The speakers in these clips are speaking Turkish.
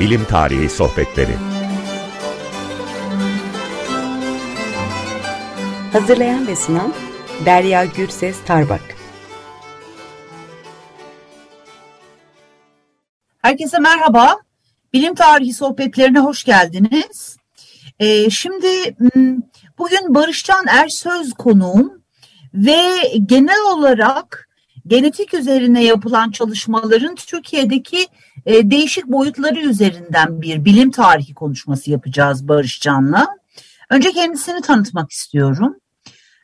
Bilim Tarihi Sohbetleri Hazırlayan ve sunan Derya Gürses Tarbak Herkese merhaba. Bilim Tarihi Sohbetlerine hoş geldiniz. Ee, şimdi bugün Barışcan Ersöz konuğum ve genel olarak genetik üzerine yapılan çalışmaların Türkiye'deki e, değişik boyutları üzerinden bir bilim tarihi konuşması yapacağız Barışcan'la. Önce kendisini tanıtmak istiyorum.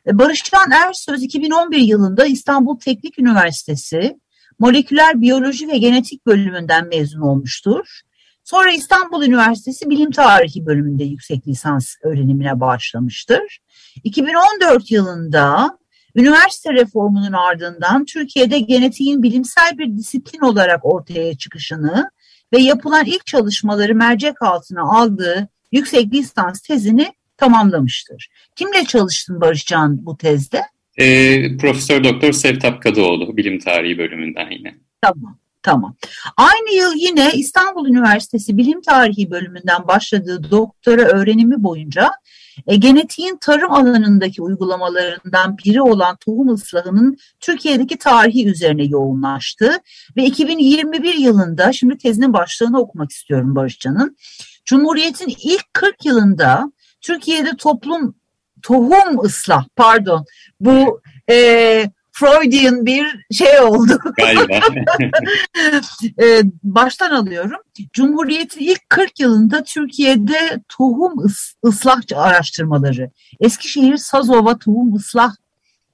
E, Barışcan Ersöz 2011 yılında İstanbul Teknik Üniversitesi Moleküler Biyoloji ve Genetik bölümünden mezun olmuştur. Sonra İstanbul Üniversitesi Bilim Tarihi bölümünde yüksek lisans öğrenimine başlamıştır. 2014 yılında üniversite reformunun ardından Türkiye'de genetiğin bilimsel bir disiplin olarak ortaya çıkışını ve yapılan ilk çalışmaları mercek altına aldığı yüksek lisans tezini tamamlamıştır. Kimle çalıştın Barışcan bu tezde? E, Profesör Doktor Sevtap Kadıoğlu Bilim Tarihi bölümünden yine. Tamam. Tamam. Aynı yıl yine İstanbul Üniversitesi Bilim Tarihi bölümünden başladığı doktora öğrenimi boyunca e, genetiğin tarım alanındaki uygulamalarından biri olan tohum ıslahının Türkiye'deki tarihi üzerine yoğunlaştı ve 2021 yılında şimdi tezinin başlığını okumak istiyorum Barışcan'ın. Cumhuriyet'in ilk 40 yılında Türkiye'de toplum tohum ıslah pardon bu e, Freudian bir şey oldu. Galiba. ee, baştan alıyorum. Cumhuriyet'in ilk 40 yılında Türkiye'de tohum ıs ıslah araştırmaları, Eskişehir Sazova Tohum Islah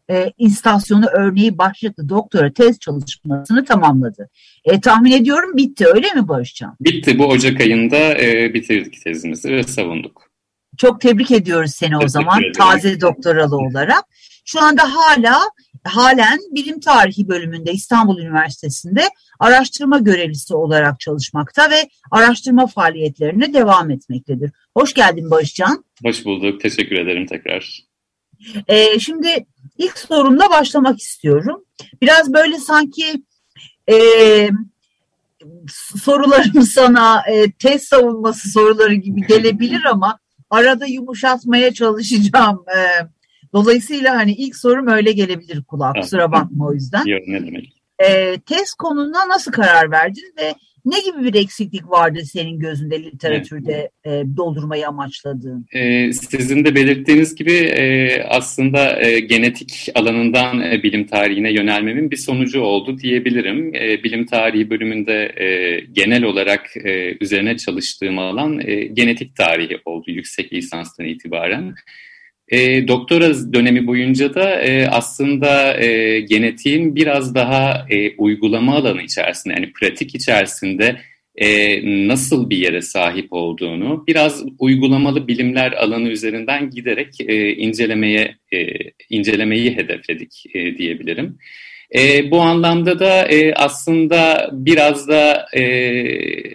e, istasyonu örneği başlıklı doktora tez çalışmasını tamamladı. E, tahmin ediyorum bitti öyle mi Barışcan? Bitti bu Ocak ayında e, bitirdik tezimizi ve savunduk. Çok tebrik ediyoruz seni o zaman taze doktoralı olarak. Şu anda hala halen bilim tarihi bölümünde İstanbul Üniversitesi'nde araştırma görevlisi olarak çalışmakta ve araştırma faaliyetlerine devam etmektedir. Hoş geldin Barışcan. Hoş bulduk. Teşekkür ederim tekrar. Ee, şimdi ilk sorumla başlamak istiyorum. Biraz böyle sanki e, sorularım sana e, test savunması soruları gibi gelebilir ama arada yumuşatmaya çalışacağım. E, Dolayısıyla hani ilk sorum öyle gelebilir kulağa. Kusura bakma o yüzden. Yok ne demek. E, test konuna nasıl karar verdin ve ne gibi bir eksiklik vardı senin gözünde literatürde evet. e, doldurmayı amaçladığın? Ee, sizin de belirttiğiniz gibi e, aslında e, genetik alanından e, bilim tarihine yönelmemin bir sonucu oldu diyebilirim. E, bilim tarihi bölümünde e, genel olarak e, üzerine çalıştığım alan e, genetik tarihi oldu yüksek lisanstan itibaren. E, doktora dönemi boyunca da e, aslında e, genetiğin biraz daha e, uygulama alanı içerisinde, yani pratik içerisinde e, nasıl bir yere sahip olduğunu biraz uygulamalı bilimler alanı üzerinden giderek e, incelemeye e, incelemeyi hedefledik e, diyebilirim. E, bu anlamda da e, aslında biraz da e,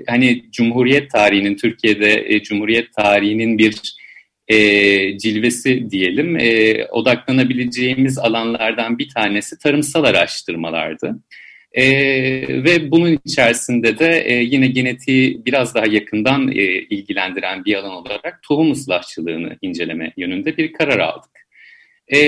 hani Cumhuriyet tarihinin Türkiye'de e, Cumhuriyet tarihinin bir e, cilvesi diyelim e, odaklanabileceğimiz alanlardan bir tanesi tarımsal araştırmalardı. E, ve bunun içerisinde de e, yine genetiği biraz daha yakından e, ilgilendiren bir alan olarak tohum ıslahçılığını inceleme yönünde bir karar aldık. E,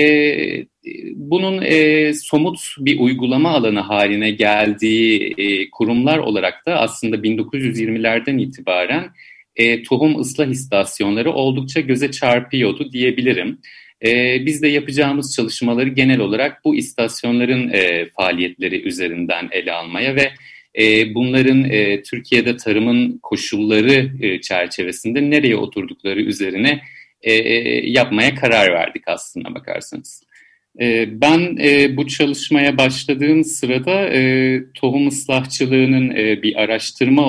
bunun e, somut bir uygulama alanı haline geldiği e, kurumlar olarak da aslında 1920'lerden itibaren e, tohum ıslah istasyonları oldukça göze çarpıyordu diyebilirim. E, biz de yapacağımız çalışmaları genel olarak bu istasyonların e, faaliyetleri üzerinden ele almaya ve e, bunların e, Türkiye'de tarımın koşulları e, çerçevesinde nereye oturdukları üzerine e, e yapmaya karar verdik aslında bakarsanız. Ee, ben e, bu çalışmaya başladığım sırada e, tohum ıslahçılığının e, bir araştırma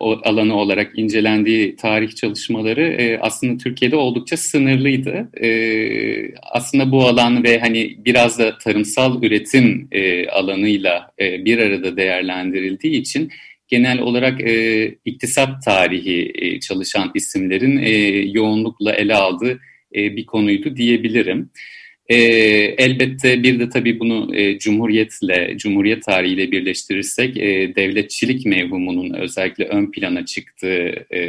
alanı olarak incelendiği tarih çalışmaları aslında Türkiye'de oldukça sınırlıydı. Aslında bu alan ve hani biraz da tarımsal üretim alanıyla bir arada değerlendirildiği için genel olarak iktisat tarihi çalışan isimlerin yoğunlukla ele aldığı bir konuydu diyebilirim. Elbette bir de tabii bunu e, Cumhuriyet'le, Cumhuriyet tarihiyle birleştirirsek e, devletçilik mevhumunun özellikle ön plana çıktığı e,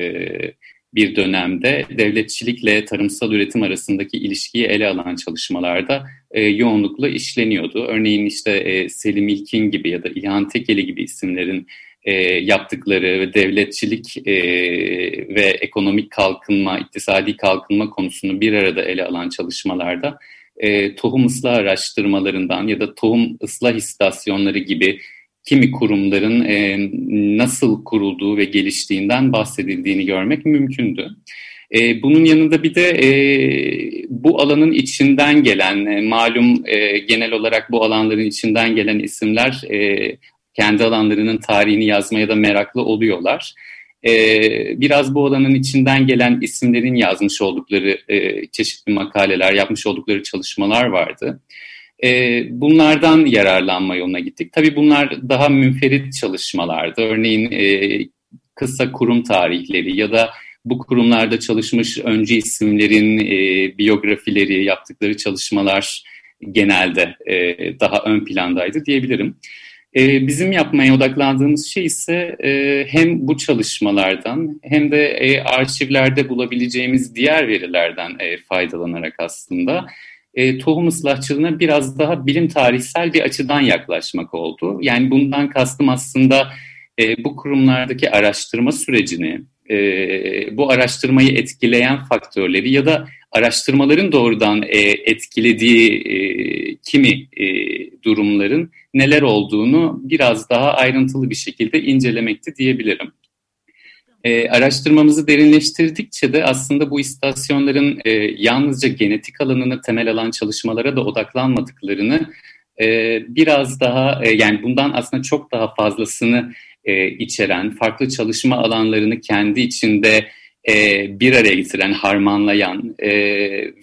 bir dönemde devletçilikle tarımsal üretim arasındaki ilişkiyi ele alan çalışmalarda e, yoğunlukla işleniyordu. Örneğin işte e, Selim İlkin gibi ya da İlhan Tekeli gibi isimlerin e, yaptıkları devletçilik e, ve ekonomik kalkınma, iktisadi kalkınma konusunu bir arada ele alan çalışmalarda e, tohum ıslah araştırmalarından ya da tohum ıslah istasyonları gibi kimi kurumların e, nasıl kurulduğu ve geliştiğinden bahsedildiğini görmek mümkündü. E, bunun yanında bir de e, bu alanın içinden gelen, e, malum e, genel olarak bu alanların içinden gelen isimler e, kendi alanlarının tarihini yazmaya da meraklı oluyorlar. E, biraz bu alanın içinden gelen isimlerin yazmış oldukları e, çeşitli makaleler, yapmış oldukları çalışmalar vardı. E, bunlardan yararlanma yoluna gittik. Tabii bunlar daha münferit çalışmalardı. Örneğin e, kısa kurum tarihleri ya da bu kurumlarda çalışmış öncü isimlerin e, biyografileri, yaptıkları çalışmalar genelde e, daha ön plandaydı diyebilirim. E, bizim yapmaya odaklandığımız şey ise e, hem bu çalışmalardan hem de e, arşivlerde bulabileceğimiz diğer verilerden e, faydalanarak aslında e, tohum ıslahçılığına biraz daha bilim tarihsel bir açıdan yaklaşmak oldu. Yani bundan kastım aslında e, bu kurumlardaki araştırma sürecini, e, bu araştırmayı etkileyen faktörleri ya da araştırmaların doğrudan e, etkilediği e, kimi e, durumların neler olduğunu biraz daha ayrıntılı bir şekilde incelemekti diyebilirim. E, araştırmamızı derinleştirdikçe de aslında bu istasyonların e, yalnızca genetik alanını temel alan çalışmalara da odaklanmadıklarını e, biraz daha e, yani bundan aslında çok daha fazlasını e, içeren, farklı çalışma alanlarını kendi içinde e, bir araya getiren, harmanlayan e,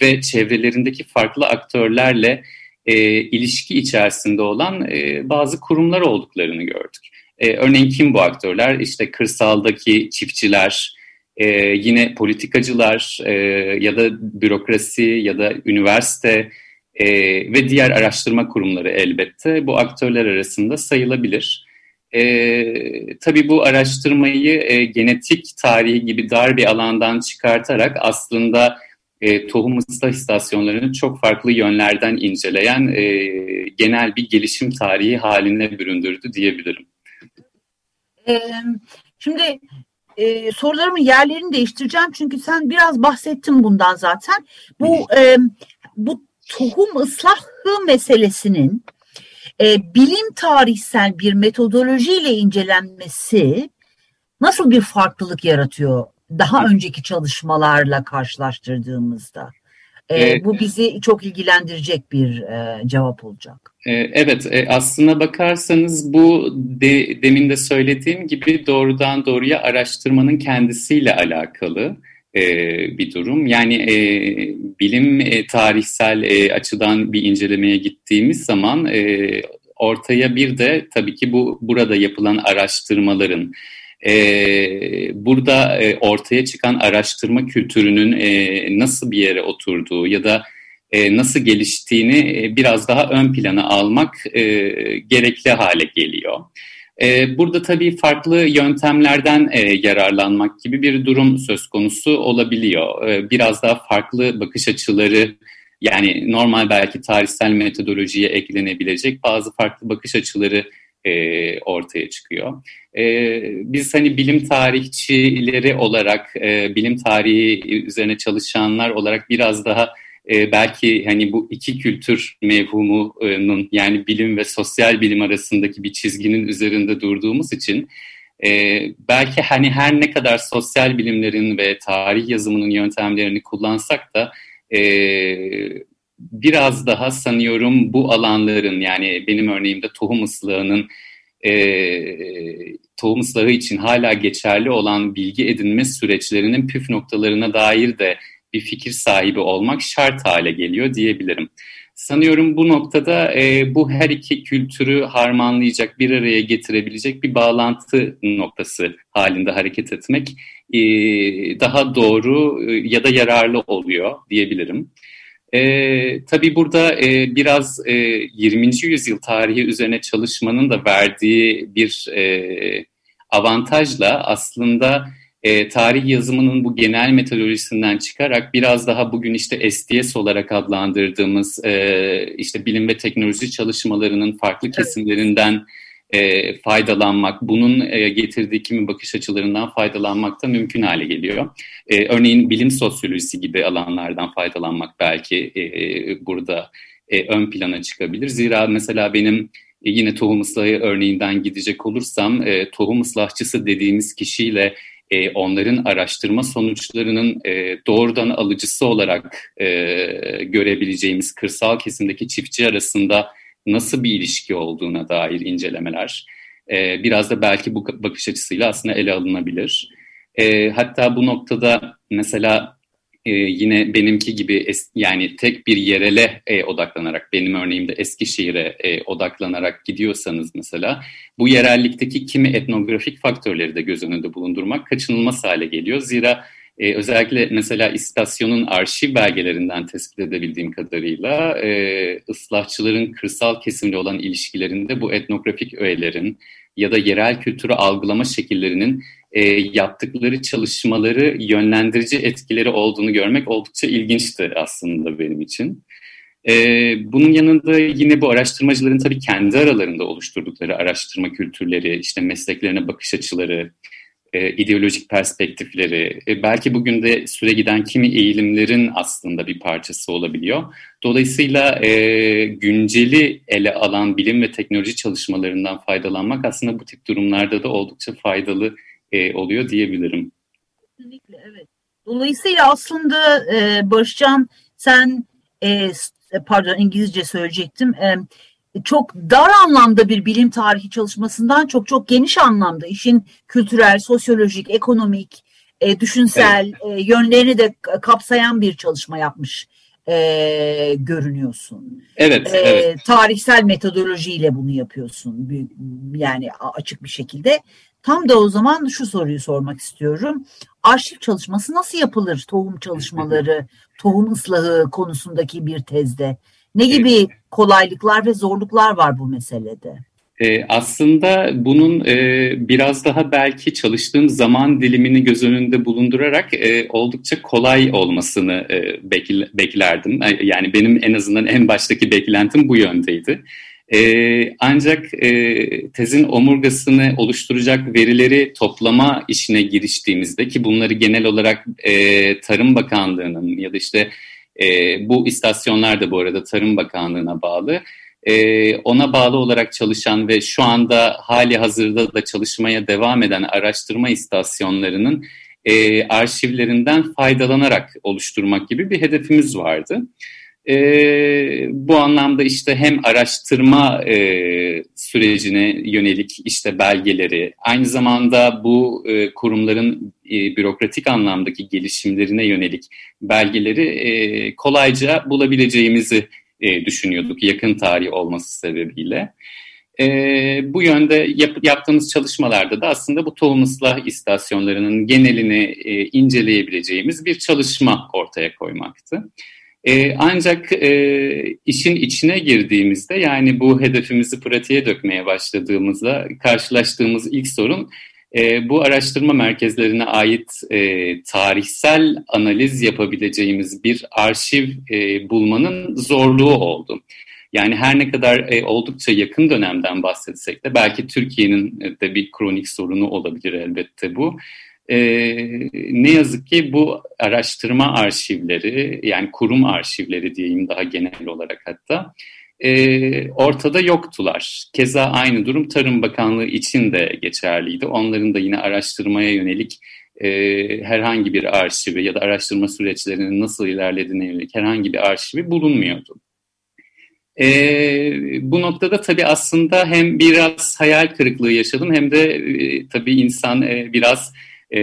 ve çevrelerindeki farklı aktörlerle e, ilişki içerisinde olan e, bazı kurumlar olduklarını gördük. E, örneğin kim bu aktörler? İşte kırsaldaki çiftçiler, e, yine politikacılar e, ya da bürokrasi ya da üniversite e, ve diğer araştırma kurumları elbette bu aktörler arasında sayılabilir. E, tabii bu araştırmayı e, genetik tarihi gibi dar bir alandan çıkartarak aslında e, tohum ıslah istasyonlarını çok farklı yönlerden inceleyen e, genel bir gelişim tarihi haline büründürdü diyebilirim. Şimdi e, sorularımın yerlerini değiştireceğim çünkü sen biraz bahsettin bundan zaten. Bu e, bu tohum ıslahı meselesinin e, bilim tarihsel bir metodolojiyle incelenmesi nasıl bir farklılık yaratıyor daha önceki çalışmalarla karşılaştırdığımızda? E, bu bizi çok ilgilendirecek bir e, cevap olacak. E, evet, e, aslına bakarsanız bu de, demin de söylediğim gibi doğrudan doğruya araştırmanın kendisiyle alakalı e, bir durum. Yani e, bilim e, tarihsel e, açıdan bir incelemeye gittiğimiz zaman e, ortaya bir de tabii ki bu burada yapılan araştırmaların e, burada e, ortaya çıkan araştırma kültürünün e, nasıl bir yere oturduğu ya da e, nasıl geliştiğini e, biraz daha ön plana almak e, gerekli hale geliyor. E, burada tabii farklı yöntemlerden e, yararlanmak gibi bir durum söz konusu olabiliyor. E, biraz daha farklı bakış açıları yani normal belki tarihsel metodolojiye eklenebilecek bazı farklı bakış açıları e, ortaya çıkıyor. E, biz hani bilim tarihçileri olarak, e, bilim tarihi üzerine çalışanlar olarak biraz daha e, belki hani bu iki kültür mevhumunun yani bilim ve sosyal bilim arasındaki bir çizginin üzerinde durduğumuz için e, belki hani her ne kadar sosyal bilimlerin ve tarih yazımının yöntemlerini kullansak da e, biraz daha sanıyorum bu alanların yani benim örneğimde tohum ıslahının e, tohum ıslahı için hala geçerli olan bilgi edinme süreçlerinin püf noktalarına dair de bir fikir sahibi olmak şart hale geliyor diyebilirim. Sanıyorum bu noktada e, bu her iki kültürü harmanlayacak, bir araya getirebilecek bir bağlantı noktası halinde hareket etmek e, daha doğru e, ya da yararlı oluyor diyebilirim. E, tabii burada e, biraz e, 20. yüzyıl tarihi üzerine çalışmanın da verdiği bir e, avantajla aslında e, tarih yazımının bu genel metodolojisinden çıkarak biraz daha bugün işte STS olarak adlandırdığımız e, işte bilim ve teknoloji çalışmalarının farklı kesimlerinden e, faydalanmak, bunun e, getirdiği kimi bakış açılarından faydalanmak da mümkün hale geliyor. E, örneğin bilim sosyolojisi gibi alanlardan faydalanmak belki e, burada e, ön plana çıkabilir. Zira mesela benim e, yine tohum ıslahı örneğinden gidecek olursam e, tohum ıslahçısı dediğimiz kişiyle e, onların araştırma sonuçlarının e, doğrudan alıcısı olarak e, görebileceğimiz kırsal kesimdeki çiftçi arasında nasıl bir ilişki olduğuna dair incelemeler e, biraz da belki bu bakış açısıyla aslında ele alınabilir. E, hatta bu noktada mesela e, yine benimki gibi es, yani tek bir yerele e, odaklanarak benim örneğimde Eskişehir'e e, odaklanarak gidiyorsanız mesela bu yerellikteki kimi etnografik faktörleri de göz önünde bulundurmak kaçınılmaz hale geliyor. Zira e, özellikle mesela istasyonun arşiv belgelerinden tespit edebildiğim kadarıyla e, ıslahçıların kırsal kesimle olan ilişkilerinde bu etnografik öğelerin ya da yerel kültürü algılama şekillerinin e, yaptıkları çalışmaları yönlendirici etkileri olduğunu görmek oldukça ilginçti aslında benim için. E, bunun yanında yine bu araştırmacıların tabii kendi aralarında oluşturdukları araştırma kültürleri, işte mesleklerine bakış açıları, e, ideolojik perspektifleri, e, belki bugün de süre giden kimi eğilimlerin aslında bir parçası olabiliyor. Dolayısıyla e, günceli ele alan bilim ve teknoloji çalışmalarından faydalanmak aslında bu tip durumlarda da oldukça faydalı e, oluyor diyebilirim. Kesinlikle evet. Dolayısıyla aslında e, Barışcan sen e, pardon İngilizce söyleyecektim. E, çok dar anlamda bir bilim tarihi çalışmasından çok çok geniş anlamda işin kültürel, sosyolojik, ekonomik, e, düşünsel evet. e, yönlerini de kapsayan bir çalışma yapmış e, görünüyorsun. Evet, e, evet. Tarihsel metodolojiyle bunu yapıyorsun. Yani açık bir şekilde. Tam da o zaman şu soruyu sormak istiyorum. Arşiv çalışması nasıl yapılır? Tohum çalışmaları, tohum ıslahı konusundaki bir tezde. Ne gibi kolaylıklar ve zorluklar var bu meselede? E, aslında bunun e, biraz daha belki çalıştığım zaman dilimini göz önünde bulundurarak e, oldukça kolay olmasını e, bekl beklerdim. Yani benim en azından en baştaki beklentim bu yöndeydi. E, ancak e, tezin omurgasını oluşturacak verileri toplama işine giriştiğimizde ki bunları genel olarak e, Tarım Bakanlığı'nın ya da işte e, bu istasyonlar da bu arada Tarım Bakanlığı'na bağlı. E, ona bağlı olarak çalışan ve şu anda hali hazırda da çalışmaya devam eden araştırma istasyonlarının e, arşivlerinden faydalanarak oluşturmak gibi bir hedefimiz vardı. E, bu anlamda işte hem araştırma e, sürecine yönelik işte belgeleri, aynı zamanda bu e, kurumların e, bürokratik anlamdaki gelişimlerine yönelik belgeleri e, kolayca bulabileceğimizi e, düşünüyorduk yakın tarih olması sebebiyle. E, bu yönde yap, yaptığımız çalışmalarda da aslında bu tohum ıslah istasyonlarının genelini e, inceleyebileceğimiz bir çalışma ortaya koymaktı. E, ancak e, işin içine girdiğimizde yani bu hedefimizi pratiğe dökmeye başladığımızda karşılaştığımız ilk sorun e, bu araştırma merkezlerine ait e, tarihsel analiz yapabileceğimiz bir arşiv e, bulmanın zorluğu oldu. Yani her ne kadar e, oldukça yakın dönemden bahsetsek de belki Türkiye'nin de bir kronik sorunu olabilir elbette bu. E, ne yazık ki bu araştırma arşivleri yani kurum arşivleri diyeyim daha genel olarak hatta e, ortada yoktular. Keza aynı durum Tarım Bakanlığı için de geçerliydi. Onların da yine araştırmaya yönelik e, herhangi bir arşivi ya da araştırma süreçlerinin nasıl ilerlediğine yönelik herhangi bir arşivi bulunmuyordu. E, bu noktada tabii aslında hem biraz hayal kırıklığı yaşadım hem de e, tabii insan e, biraz e,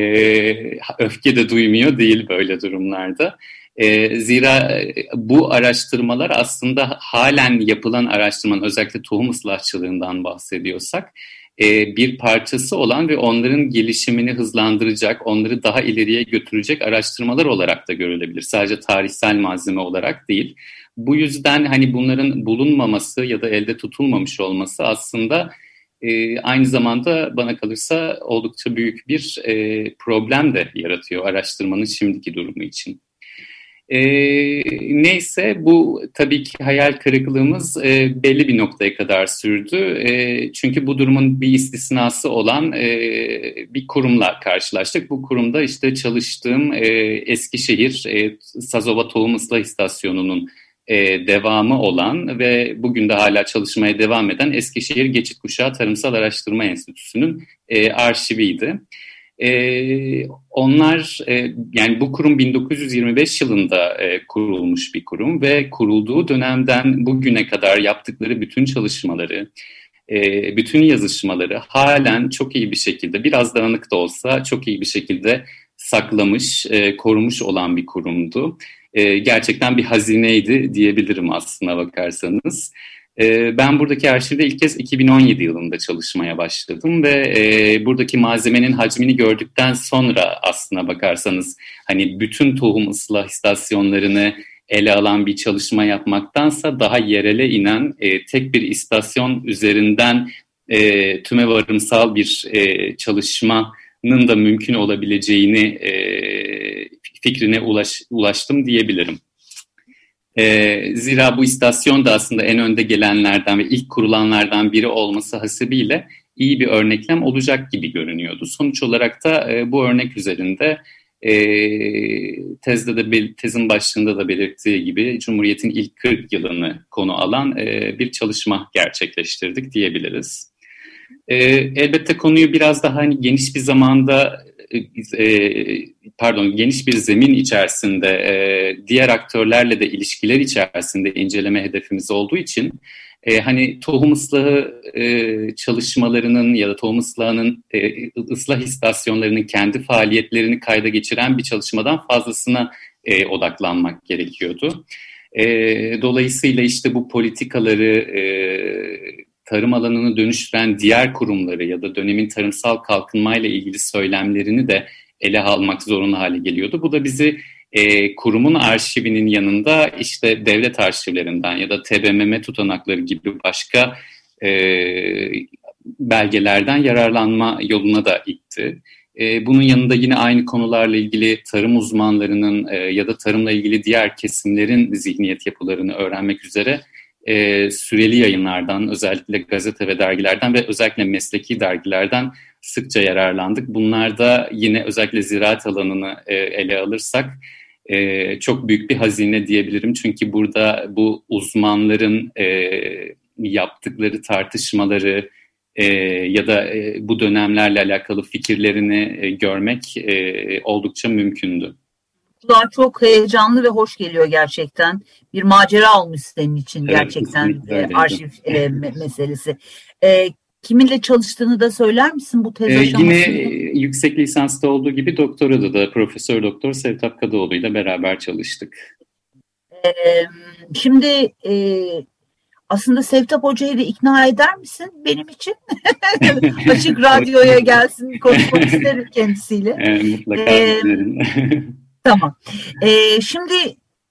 öfke de duymuyor değil böyle durumlarda. E, zira bu araştırmalar aslında halen yapılan araştırmanın özellikle tohum ıslahçılığından bahsediyorsak e, bir parçası olan ve onların gelişimini hızlandıracak, onları daha ileriye götürecek araştırmalar olarak da görülebilir. Sadece tarihsel malzeme olarak değil. Bu yüzden hani bunların bulunmaması ya da elde tutulmamış olması aslında e, aynı zamanda bana kalırsa oldukça büyük bir e, problem de yaratıyor araştırmanın şimdiki durumu için. E, neyse bu tabii ki hayal kırıklığımız e, belli bir noktaya kadar sürdü. E, çünkü bu durumun bir istisnası olan e, bir kurumla karşılaştık. Bu kurumda işte çalıştığım e, Eskişehir e, Sazova Tohum Islah İstasyonu'nun e, devamı olan ve bugün de hala çalışmaya devam eden Eskişehir Geçit Kuşağı Tarımsal Araştırma Enstitüsü'nün e, arşiviydi. E, onlar e, yani bu kurum 1925 yılında e, kurulmuş bir kurum ve kurulduğu dönemden bugüne kadar yaptıkları bütün çalışmaları, e, bütün yazışmaları halen çok iyi bir şekilde biraz dağınık da olsa çok iyi bir şekilde saklamış, e, korumuş olan bir kurumdu. E, gerçekten bir hazineydi diyebilirim aslına bakarsanız. E, ben buradaki arşivde ilk kez 2017 yılında çalışmaya başladım ve e, buradaki malzemenin hacmini gördükten sonra aslına bakarsanız hani bütün tohum ıslah istasyonlarını ele alan bir çalışma yapmaktansa daha yerele inen e, tek bir istasyon üzerinden e, tüme varımsal bir e, çalışmanın da mümkün olabileceğini e, fikrine ulaş, ulaştım diyebilirim. E, zira bu istasyon da aslında en önde gelenlerden ve ilk kurulanlardan biri olması hasebiyle iyi bir örneklem olacak gibi görünüyordu. Sonuç olarak da e, bu örnek üzerinde e, tezde de tezin başlığında da belirttiği gibi Cumhuriyet'in ilk 40 yılını konu alan e, bir çalışma gerçekleştirdik diyebiliriz. E, elbette konuyu biraz daha hani geniş bir zamanda e, pardon geniş bir zemin içerisinde e, diğer aktörlerle de ilişkiler içerisinde inceleme hedefimiz olduğu için e, hani tohum ıslahı e, çalışmalarının ya da tohum ıslahının e, ıslah istasyonlarının kendi faaliyetlerini kayda geçiren bir çalışmadan fazlasına e, odaklanmak gerekiyordu. E, dolayısıyla işte bu politikaları e, tarım alanını dönüştüren diğer kurumları ya da dönemin tarımsal kalkınmayla ilgili söylemlerini de ele almak zorunlu hale geliyordu. Bu da bizi e, kurumun arşivinin yanında işte devlet arşivlerinden ya da TBMM tutanakları gibi başka e, belgelerden yararlanma yoluna da itti. E, bunun yanında yine aynı konularla ilgili tarım uzmanlarının e, ya da tarımla ilgili diğer kesimlerin zihniyet yapılarını öğrenmek üzere e, süreli yayınlardan, özellikle gazete ve dergilerden ve özellikle mesleki dergilerden sıkça yararlandık. Bunlarda yine özellikle ziraat alanını e, ele alırsak e, çok büyük bir hazine diyebilirim. Çünkü burada bu uzmanların e, yaptıkları tartışmaları e, ya da e, bu dönemlerle alakalı fikirlerini e, görmek e, oldukça mümkündü kulağa çok heyecanlı ve hoş geliyor gerçekten. Bir macera olmuş senin için gerçekten evet, e, arşiv e, meselesi. E, kiminle çalıştığını da söyler misin bu tez ee, aşamasında? Yine yüksek lisansta olduğu gibi doktorada da Profesör Doktor Sevtap Kadıoğlu ile beraber çalıştık. Ee, şimdi e, aslında Sevtap Hoca'yı da ikna eder misin benim için? Açık radyoya gelsin konuşmak isterim kendisiyle. Evet, mutlaka ee, Tamam. Ee, şimdi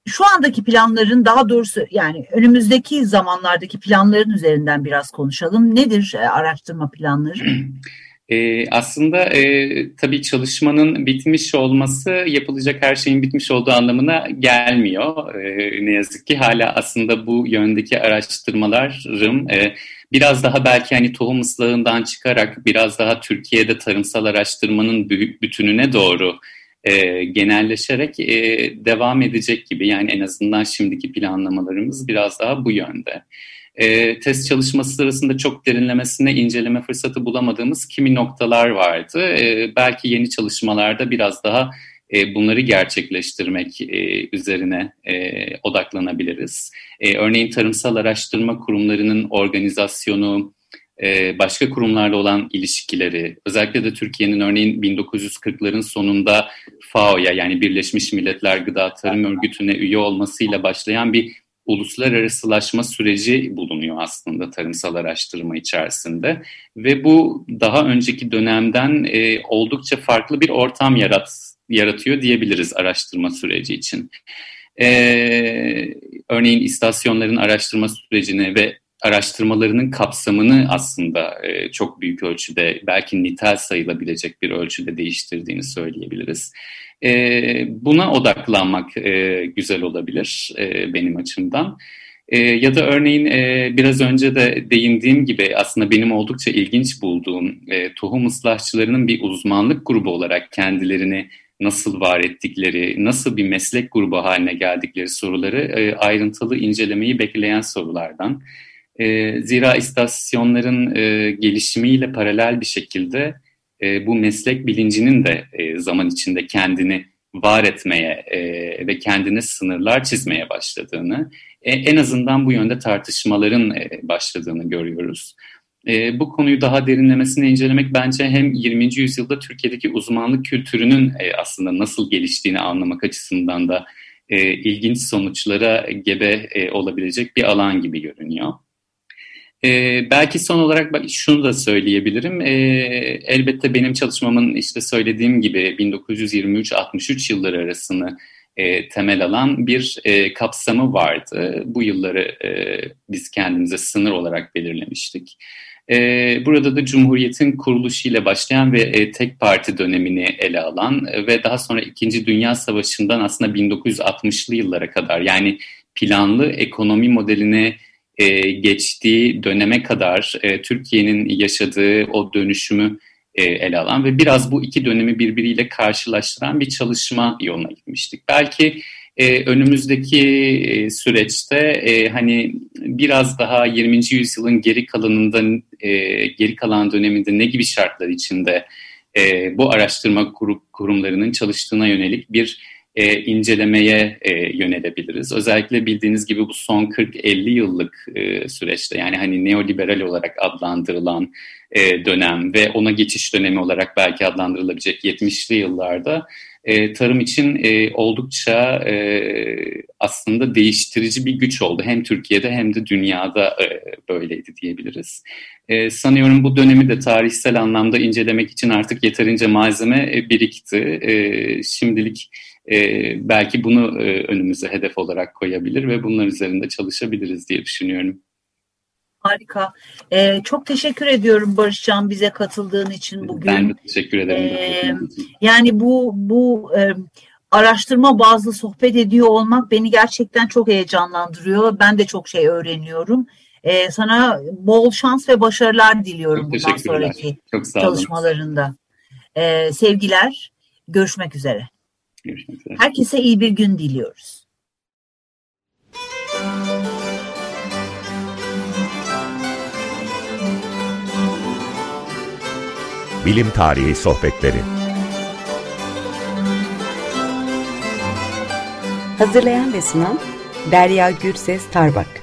şu andaki planların daha doğrusu yani önümüzdeki zamanlardaki planların üzerinden biraz konuşalım. Nedir e, araştırma planları? E, aslında e, tabii çalışmanın bitmiş olması yapılacak her şeyin bitmiş olduğu anlamına gelmiyor. E, ne yazık ki hala aslında bu yöndeki araştırmalarım e, biraz daha belki hani tohum ıslahından çıkarak biraz daha Türkiye'de tarımsal araştırmanın bütününe doğru e, genelleşerek e, devam edecek gibi. Yani en azından şimdiki planlamalarımız biraz daha bu yönde. E, test çalışması sırasında çok derinlemesine inceleme fırsatı bulamadığımız kimi noktalar vardı. E, belki yeni çalışmalarda biraz daha e, bunları gerçekleştirmek e, üzerine e, odaklanabiliriz. E, örneğin tarımsal araştırma kurumlarının organizasyonu, başka kurumlarla olan ilişkileri, özellikle de Türkiye'nin örneğin 1940'ların sonunda FAO'ya yani Birleşmiş Milletler Gıda Tarım Örgütü'ne üye olmasıyla başlayan bir uluslararasılaşma süreci bulunuyor aslında tarımsal araştırma içerisinde ve bu daha önceki dönemden e, oldukça farklı bir ortam yarat, yaratıyor diyebiliriz araştırma süreci için. Ee, örneğin istasyonların araştırma sürecini ve araştırmalarının kapsamını aslında e, çok büyük ölçüde belki nitel sayılabilecek bir ölçüde değiştirdiğini söyleyebiliriz. E, buna odaklanmak e, güzel olabilir e, benim açımdan. E, ya da örneğin e, biraz önce de değindiğim gibi aslında benim oldukça ilginç bulduğum e, tohum ıslahçılarının bir uzmanlık grubu olarak kendilerini nasıl var ettikleri, nasıl bir meslek grubu haline geldikleri soruları e, ayrıntılı incelemeyi bekleyen sorulardan. E, zira istasyonların e, gelişimiyle paralel bir şekilde e, bu meslek bilincinin de e, zaman içinde kendini var etmeye e, ve kendine sınırlar çizmeye başladığını, e, en azından bu yönde tartışmaların e, başladığını görüyoruz. E, bu konuyu daha derinlemesine incelemek bence hem 20. yüzyılda Türkiye'deki uzmanlık kültürünün e, aslında nasıl geliştiğini anlamak açısından da e, ilginç sonuçlara gebe e, olabilecek bir alan gibi görünüyor. Ee, belki son olarak şunu da söyleyebilirim. Ee, elbette benim çalışmamın işte söylediğim gibi 1923-63 yılları arasını e, temel alan bir e, kapsamı vardı. Bu yılları e, biz kendimize sınır olarak belirlemiştik. E, burada da Cumhuriyet'in kuruluşuyla başlayan ve e, tek parti dönemini ele alan e, ve daha sonra İkinci Dünya Savaşı'ndan aslında 1960'lı yıllara kadar yani planlı ekonomi modeline e, geçtiği döneme kadar e, Türkiye'nin yaşadığı o dönüşümü e, ele alan ve biraz bu iki dönemi birbiriyle karşılaştıran bir çalışma yoluna gitmiştik. Belki e, önümüzdeki e, süreçte e, hani biraz daha 20. yüzyılın geri kalanında e, geri kalan döneminde ne gibi şartlar içinde e, bu araştırma kurumlarının çalıştığına yönelik bir e, incelemeye e, yönelebiliriz. Özellikle bildiğiniz gibi bu son 40-50 yıllık e, süreçte yani hani neoliberal olarak adlandırılan e, dönem ve ona geçiş dönemi olarak belki adlandırılabilecek 70'li yıllarda e, tarım için e, oldukça e, aslında değiştirici bir güç oldu. Hem Türkiye'de hem de dünyada e, böyleydi diyebiliriz. E, sanıyorum bu dönemi de tarihsel anlamda incelemek için artık yeterince malzeme e, birikti. E, şimdilik e, belki bunu e, önümüze hedef olarak koyabilir ve bunlar üzerinde çalışabiliriz diye düşünüyorum. Harika. Ee, çok teşekkür ediyorum Barışcan bize katıldığın için bugün. Ben de teşekkür ederim. Ee, yani bu bu e, araştırma bazlı sohbet ediyor olmak beni gerçekten çok heyecanlandırıyor. Ben de çok şey öğreniyorum. Ee, sana bol şans ve başarılar diliyorum çok bundan sonraki çalışmalarında. Ee, sevgiler. Görüşmek üzere. Görüşmek üzere. Herkese iyi bir gün diliyoruz. Bilim Tarihi Sohbetleri Hazırlayan ve sunan Derya Gürses Tarbak